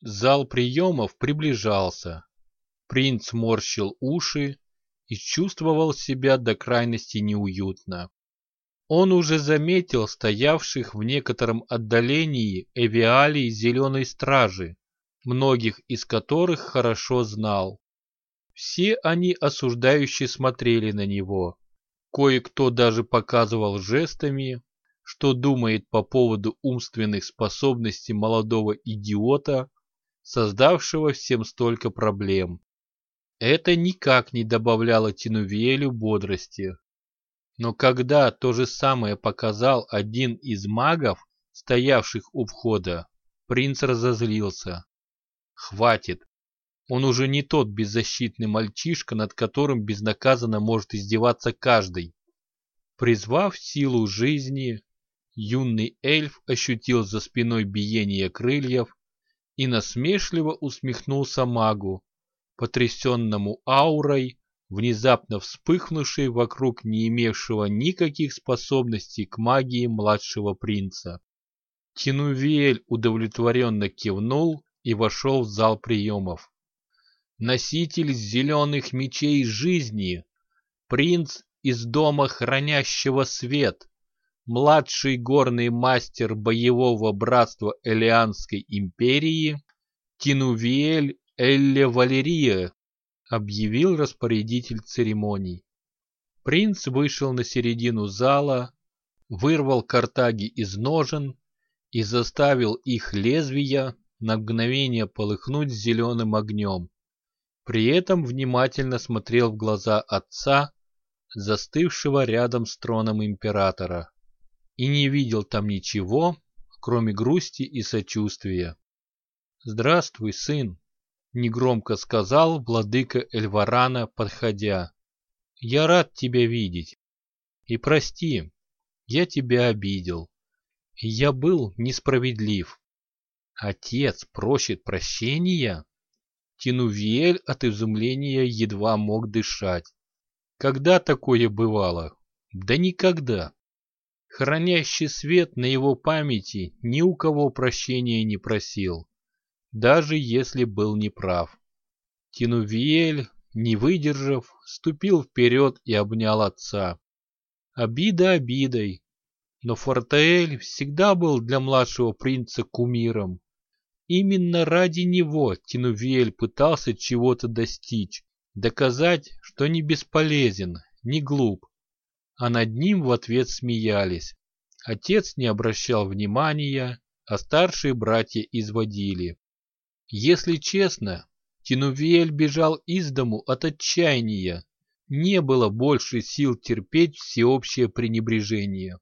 Зал приемов приближался. Принц морщил уши и чувствовал себя до крайности неуютно. Он уже заметил стоявших в некотором отдалении эвиалий зеленой стражи, многих из которых хорошо знал. Все они осуждающе смотрели на него. Кое-кто даже показывал жестами, что думает по поводу умственных способностей молодого идиота, создавшего всем столько проблем. Это никак не добавляло Тинувелю бодрости. Но когда то же самое показал один из магов, стоявших у входа, принц разозлился. Хватит. Он уже не тот беззащитный мальчишка, над которым безнаказанно может издеваться каждый. Призвав силу жизни, юный эльф ощутил за спиной биение крыльев и насмешливо усмехнулся магу, потрясенному аурой, внезапно вспыхнувшей вокруг не имевшего никаких способностей к магии младшего принца. Тинувель удовлетворенно кивнул и вошел в зал приемов. Носитель зеленых мечей жизни, принц из дома хранящего свет, младший горный мастер боевого братства Элианской империи, Тинувель Элле Валерия, объявил распорядитель церемоний. Принц вышел на середину зала, вырвал картаги из ножен и заставил их лезвия на мгновение полыхнуть зеленым огнем. При этом внимательно смотрел в глаза отца, застывшего рядом с троном императора, и не видел там ничего, кроме грусти и сочувствия. «Здравствуй, сын!» — негромко сказал владыка Эльварана, подходя. «Я рад тебя видеть. И прости, я тебя обидел. Я был несправедлив. Отец просит прощения?» Тинувель от изумления едва мог дышать. Когда такое бывало? Да никогда. Хранящий свет на его памяти ни у кого прощения не просил даже если был неправ. Тинувиэль, не выдержав, ступил вперед и обнял отца. Обида обидой, но Фортаэль всегда был для младшего принца кумиром. Именно ради него Тинувиэль пытался чего-то достичь, доказать, что не бесполезен, не глуп. А над ним в ответ смеялись. Отец не обращал внимания, а старшие братья изводили. Если честно, Тинувель бежал из дому от отчаяния. Не было больше сил терпеть всеобщее пренебрежение.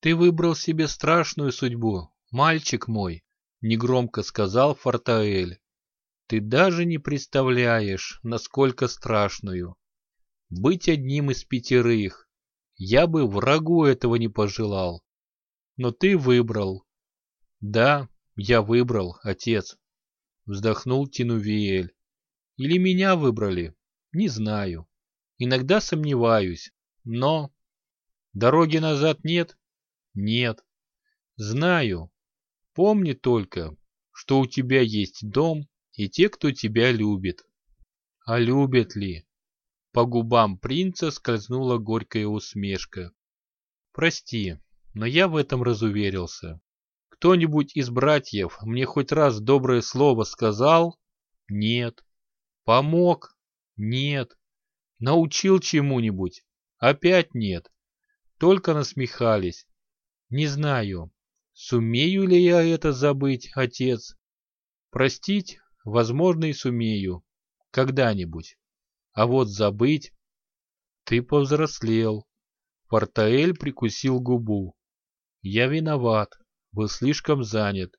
«Ты выбрал себе страшную судьбу, мальчик мой», — негромко сказал Фортаэль. «Ты даже не представляешь, насколько страшную. Быть одним из пятерых. Я бы врагу этого не пожелал. Но ты выбрал». «Да, я выбрал, отец», Вздохнул Тинувиэль. Или меня выбрали? Не знаю. Иногда сомневаюсь. Но... Дороги назад нет? Нет. Знаю. Помни только, что у тебя есть дом и те, кто тебя любит. А любят ли? По губам принца скользнула горькая усмешка. Прости, но я в этом разуверился. Кто-нибудь из братьев мне хоть раз доброе слово сказал? Нет. Помог? Нет. Научил чему-нибудь? Опять нет. Только насмехались. Не знаю, сумею ли я это забыть, отец. Простить, возможно, и сумею. Когда-нибудь. А вот забыть... Ты повзрослел. Портаэль прикусил губу. Я виноват был слишком занят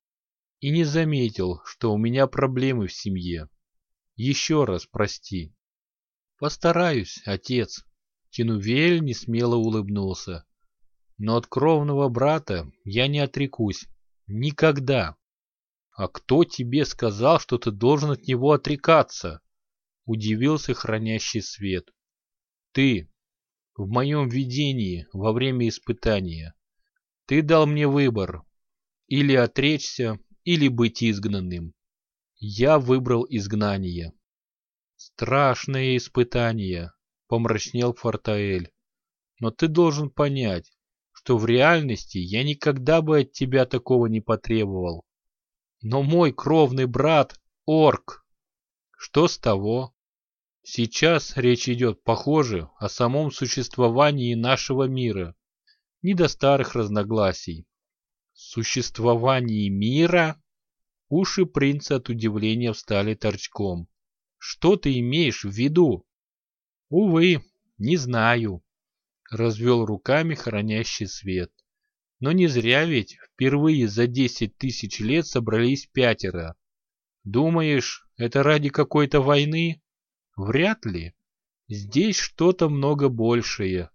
и не заметил, что у меня проблемы в семье. Еще раз прости. Постараюсь, отец. Тинувель несмело улыбнулся. Но от кровного брата я не отрекусь. Никогда. А кто тебе сказал, что ты должен от него отрекаться? Удивился хранящий свет. Ты. В моем видении во время испытания. Ты дал мне выбор или отречься, или быть изгнанным. Я выбрал изгнание. Страшное испытание, помрачнел Фортаэль. Но ты должен понять, что в реальности я никогда бы от тебя такого не потребовал. Но мой кровный брат — орк. Что с того? Сейчас речь идет, похоже, о самом существовании нашего мира. Не до старых разногласий. Существовании мира? Уши принца от удивления встали торчком. Что ты имеешь в виду? Увы, не знаю. Развел руками хранящий свет. Но не зря ведь впервые за десять тысяч лет собрались пятеро. Думаешь, это ради какой-то войны? Вряд ли. Здесь что-то много большее.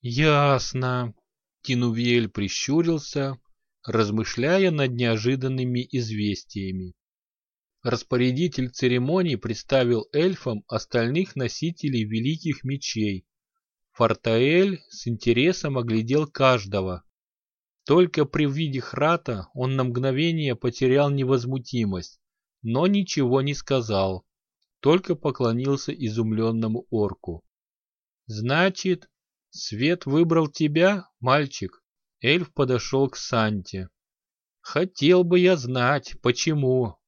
Ясно. Тинувель прищурился, размышляя над неожиданными известиями. Распорядитель церемонии представил эльфам остальных носителей великих мечей. Фортаэль с интересом оглядел каждого. Только при виде Храта он на мгновение потерял невозмутимость, но ничего не сказал, только поклонился изумленному орку. «Значит, Свет выбрал тебя, мальчик?» Эльф подошел к Санте. «Хотел бы я знать, почему».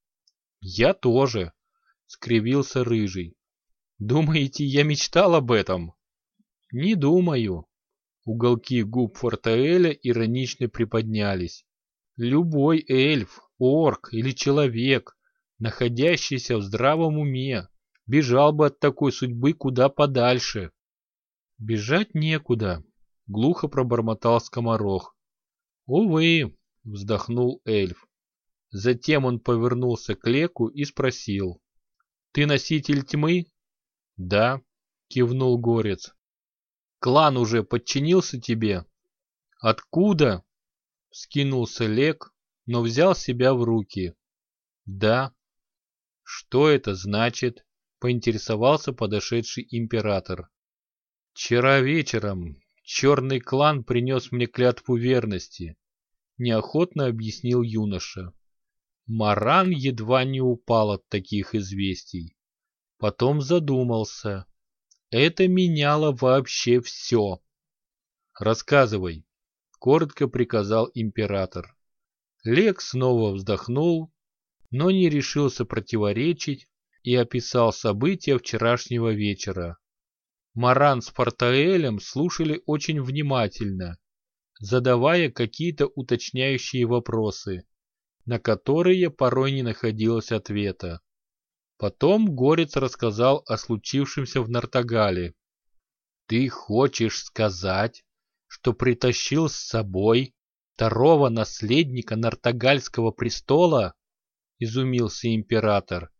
«Я тоже», — скривился Рыжий. «Думаете, я мечтал об этом?» «Не думаю». Уголки губ Фортаэля иронично приподнялись. «Любой эльф, орк или человек, находящийся в здравом уме, бежал бы от такой судьбы куда подальше». «Бежать некуда», глухо пробормотал скоморох. «Увы!» — вздохнул эльф. Затем он повернулся к Леку и спросил. «Ты носитель тьмы?» «Да», — кивнул Горец. «Клан уже подчинился тебе?» «Откуда?» — вскинулся Лек, но взял себя в руки. «Да». «Что это значит?» — поинтересовался подошедший император. «Вчера вечером Черный клан принес мне клятву верности, неохотно объяснил юноша. Маран едва не упал от таких известий. Потом задумался. Это меняло вообще все. Рассказывай, коротко приказал император. Лек снова вздохнул, но не решился противоречить и описал события вчерашнего вечера. Маран с Фортаэлем слушали очень внимательно, задавая какие-то уточняющие вопросы, на которые порой не находилось ответа. Потом Горец рассказал о случившемся в Нартагале. «Ты хочешь сказать, что притащил с собой второго наследника Нартагальского престола?» — изумился император.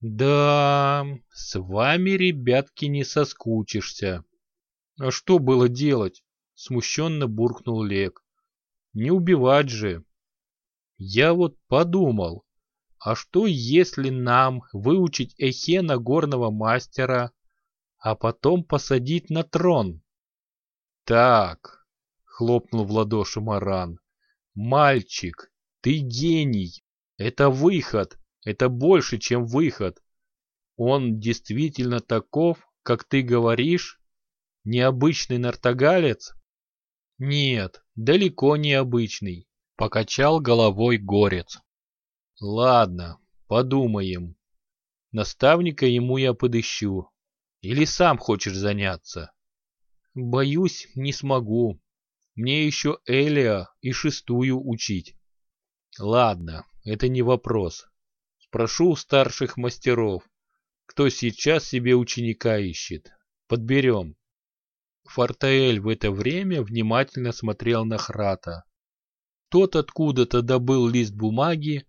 Да, с вами, ребятки, не соскучишься. А что было делать? Смущенно буркнул Лек. Не убивать же. Я вот подумал, а что если нам выучить Эхена горного мастера, а потом посадить на трон? Так, хлопнул в ладоши Маран. Мальчик, ты гений. Это выход. Это больше, чем выход. Он действительно таков, как ты говоришь? Необычный нартогалец? Нет, далеко не обычный, покачал головой горец. Ладно, подумаем. Наставника ему я подыщу. Или сам хочешь заняться? Боюсь, не смогу. Мне еще Элия и шестую учить. Ладно, это не вопрос. Прошу у старших мастеров, кто сейчас себе ученика ищет. Подберем. Фортаэль в это время внимательно смотрел на Храта. Тот откуда-то добыл лист бумаги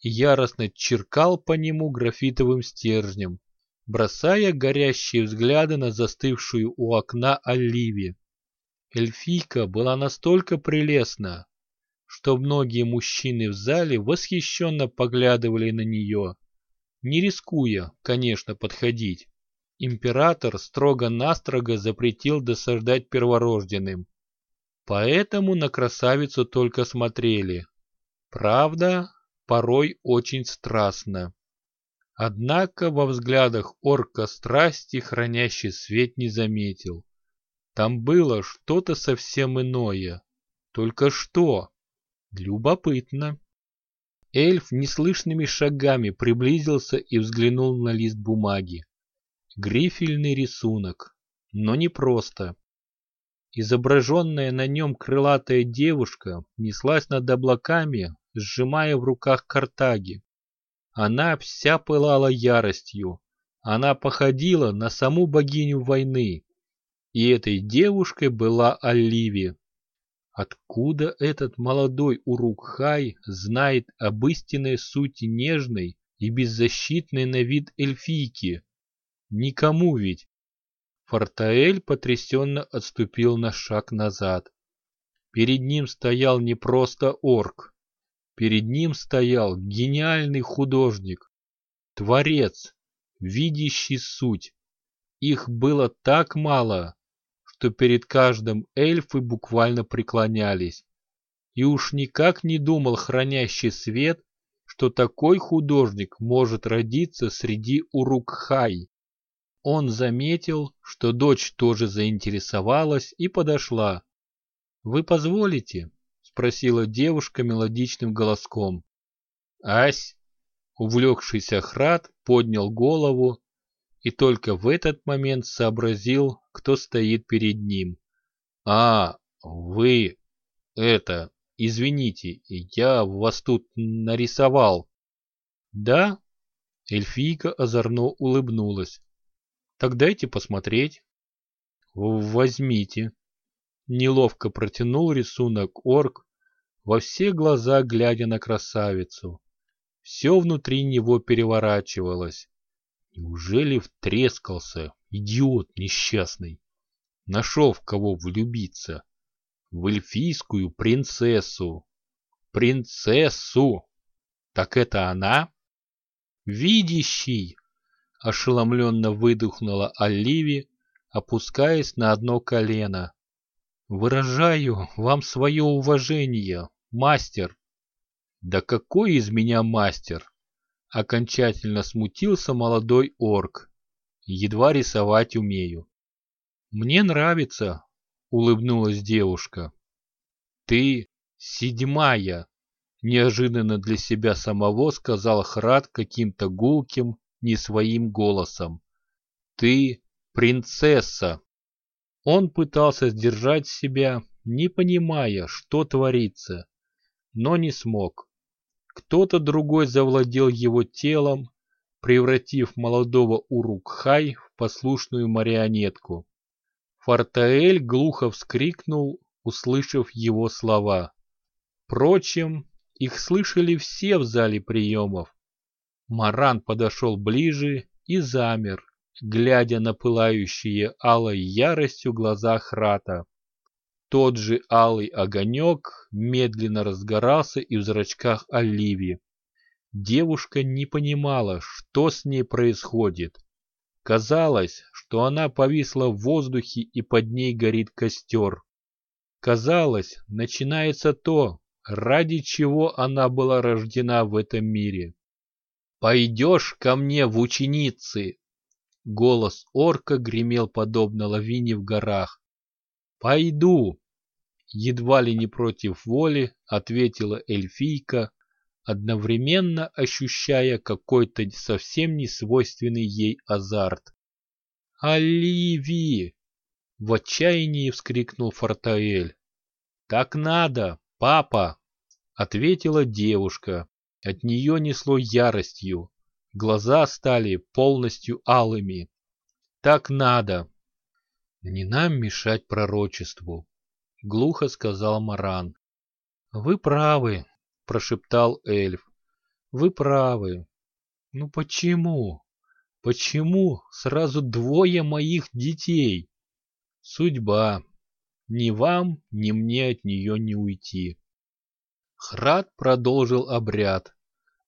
и яростно черкал по нему графитовым стержнем, бросая горящие взгляды на застывшую у окна Оливи. Эльфийка была настолько прелестна, что многие мужчины в зале восхищенно поглядывали на нее, не рискуя, конечно, подходить. Император строго-настрого запретил досаждать перворожденным. Поэтому на красавицу только смотрели. Правда, порой очень страстно. Однако во взглядах орка страсти хранящий свет не заметил. Там было что-то совсем иное. Только что? Любопытно. Эльф неслышными шагами приблизился и взглянул на лист бумаги. Грифельный рисунок, но не просто. Изображенная на нем крылатая девушка неслась над облаками, сжимая в руках картаги. Она вся пылала яростью. Она походила на саму богиню войны. И этой девушкой была Оливия. Откуда этот молодой Урукхай знает об истинной сути нежной и беззащитной на вид эльфийки? Никому ведь. Фортаэль потрясенно отступил на шаг назад. Перед ним стоял не просто орк. Перед ним стоял гениальный художник, творец, видящий суть. Их было так мало, что перед каждым эльфы буквально преклонялись. И уж никак не думал хранящий свет, что такой художник может родиться среди урукхай. Он заметил, что дочь тоже заинтересовалась и подошла. «Вы позволите?» — спросила девушка мелодичным голоском. «Ась!» — увлекшийся Храд поднял голову и только в этот момент сообразил, кто стоит перед ним. «А, вы... это... извините, я вас тут нарисовал». «Да?» — эльфийка озорно улыбнулась. Так дайте посмотреть. Возьмите. Неловко протянул рисунок орк, во все глаза глядя на красавицу. Все внутри него переворачивалось. Неужели втрескался, идиот несчастный? Нашел в кого влюбиться. В эльфийскую принцессу. Принцессу! Так это она? Видящий! ошеломленно выдохнула Оливи, опускаясь на одно колено. «Выражаю вам свое уважение, мастер!» «Да какой из меня мастер?» Окончательно смутился молодой орк. «Едва рисовать умею». «Мне нравится», — улыбнулась девушка. «Ты седьмая», — неожиданно для себя самого сказал Храд каким-то гулким, не своим голосом. «Ты принцесса!» Он пытался сдержать себя, не понимая, что творится, но не смог. Кто-то другой завладел его телом, превратив молодого Урукхай в послушную марионетку. Фартаэль глухо вскрикнул, услышав его слова. Впрочем, их слышали все в зале приемов, Маран подошел ближе и замер, глядя на пылающие алой яростью глаза Храта. Тот же алый огонек медленно разгорался и в зрачках Оливии. Девушка не понимала, что с ней происходит. Казалось, что она повисла в воздухе и под ней горит костер. Казалось, начинается то, ради чего она была рождена в этом мире. «Пойдешь ко мне в ученицы!» Голос орка гремел подобно лавине в горах. «Пойду!» Едва ли не против воли ответила эльфийка, одновременно ощущая какой-то совсем не свойственный ей азарт. «Оливии!» — в отчаянии вскрикнул Фортаэль. «Так надо, папа!» — ответила девушка, от нее несло яростью. Глаза стали полностью алыми. Так надо. Не нам мешать пророчеству, глухо сказал Маран. Вы правы, прошептал эльф. Вы правы. Ну почему? Почему сразу двое моих детей? Судьба. Ни вам, ни мне от нее не уйти. Храд продолжил обряд.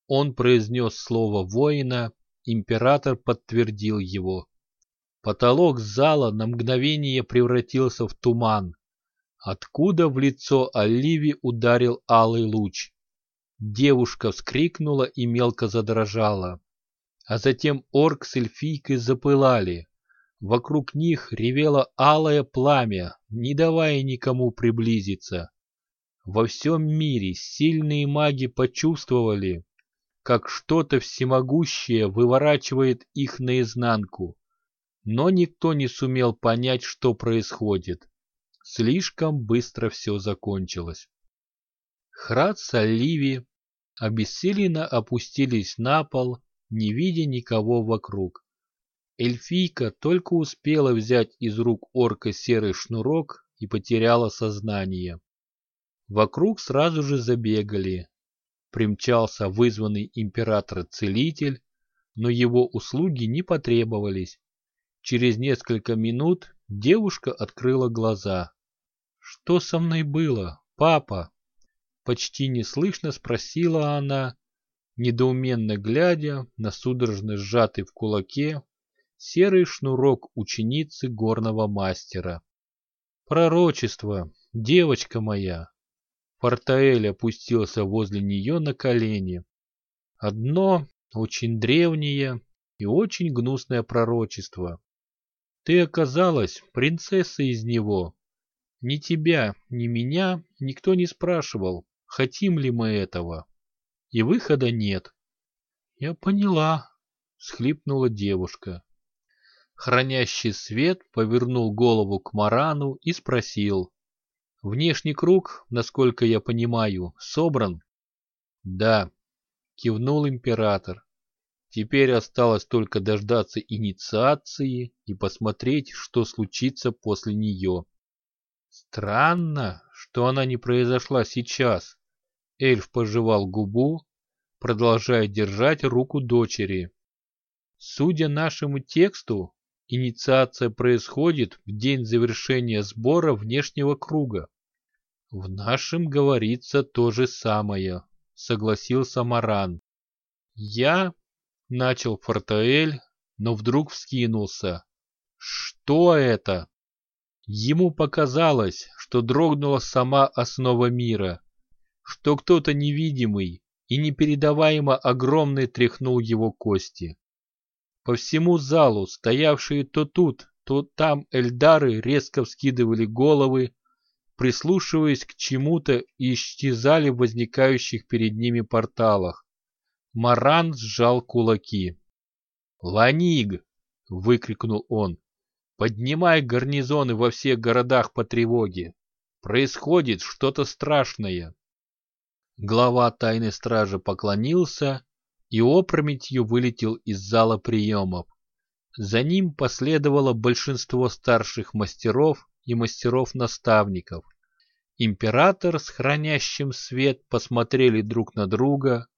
Он произнес слово воина, император подтвердил его. Потолок зала на мгновение превратился в туман, откуда в лицо Оливи ударил алый луч. Девушка вскрикнула и мелко задрожала. А затем орк с эльфийкой запылали. Вокруг них ревело алое пламя, не давая никому приблизиться. Во всем мире сильные маги почувствовали, как что-то всемогущее выворачивает их наизнанку. Но никто не сумел понять, что происходит. Слишком быстро все закончилось. Храд с обессиленно опустились на пол, не видя никого вокруг. Эльфийка только успела взять из рук орка серый шнурок и потеряла сознание. Вокруг сразу же забегали. Примчался вызванный император-целитель, но его услуги не потребовались. Через несколько минут девушка открыла глаза. «Что со мной было, папа?» Почти неслышно спросила она, недоуменно глядя на судорожно сжатый в кулаке серый шнурок ученицы горного мастера. «Пророчество, девочка моя!» Портаэль опустился возле нее на колени. Одно очень древнее и очень гнусное пророчество. Ты оказалась принцессой из него. Ни тебя, ни меня никто не спрашивал, хотим ли мы этого. И выхода нет. Я поняла, схлипнула девушка. Хранящий свет повернул голову к Марану и спросил. Внешний круг, насколько я понимаю, собран? Да, кивнул император. Теперь осталось только дождаться инициации и посмотреть, что случится после нее. Странно, что она не произошла сейчас. Эльф пожевал губу, продолжая держать руку дочери. Судя нашему тексту, инициация происходит в день завершения сбора внешнего круга. В нашем говорится то же самое, согласился Маран. Я, начал Фортаэль, но вдруг вскинулся. Что это? Ему показалось, что дрогнула сама основа мира, что кто-то невидимый и непередаваемо огромный тряхнул его кости. По всему залу, стоявшие то тут, то там эльдары резко вскидывали головы, прислушиваясь к чему-то и исчезали в возникающих перед ними порталах. Маран сжал кулаки. «Ланиг!» — выкрикнул он. «Поднимай гарнизоны во всех городах по тревоге! Происходит что-то страшное!» Глава тайной стражи поклонился и опрометью вылетел из зала приемов. За ним последовало большинство старших мастеров и мастеров-наставников. Император с хранящим свет посмотрели друг на друга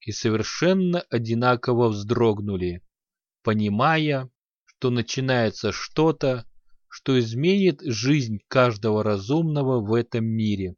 и совершенно одинаково вздрогнули, понимая, что начинается что-то, что изменит жизнь каждого разумного в этом мире.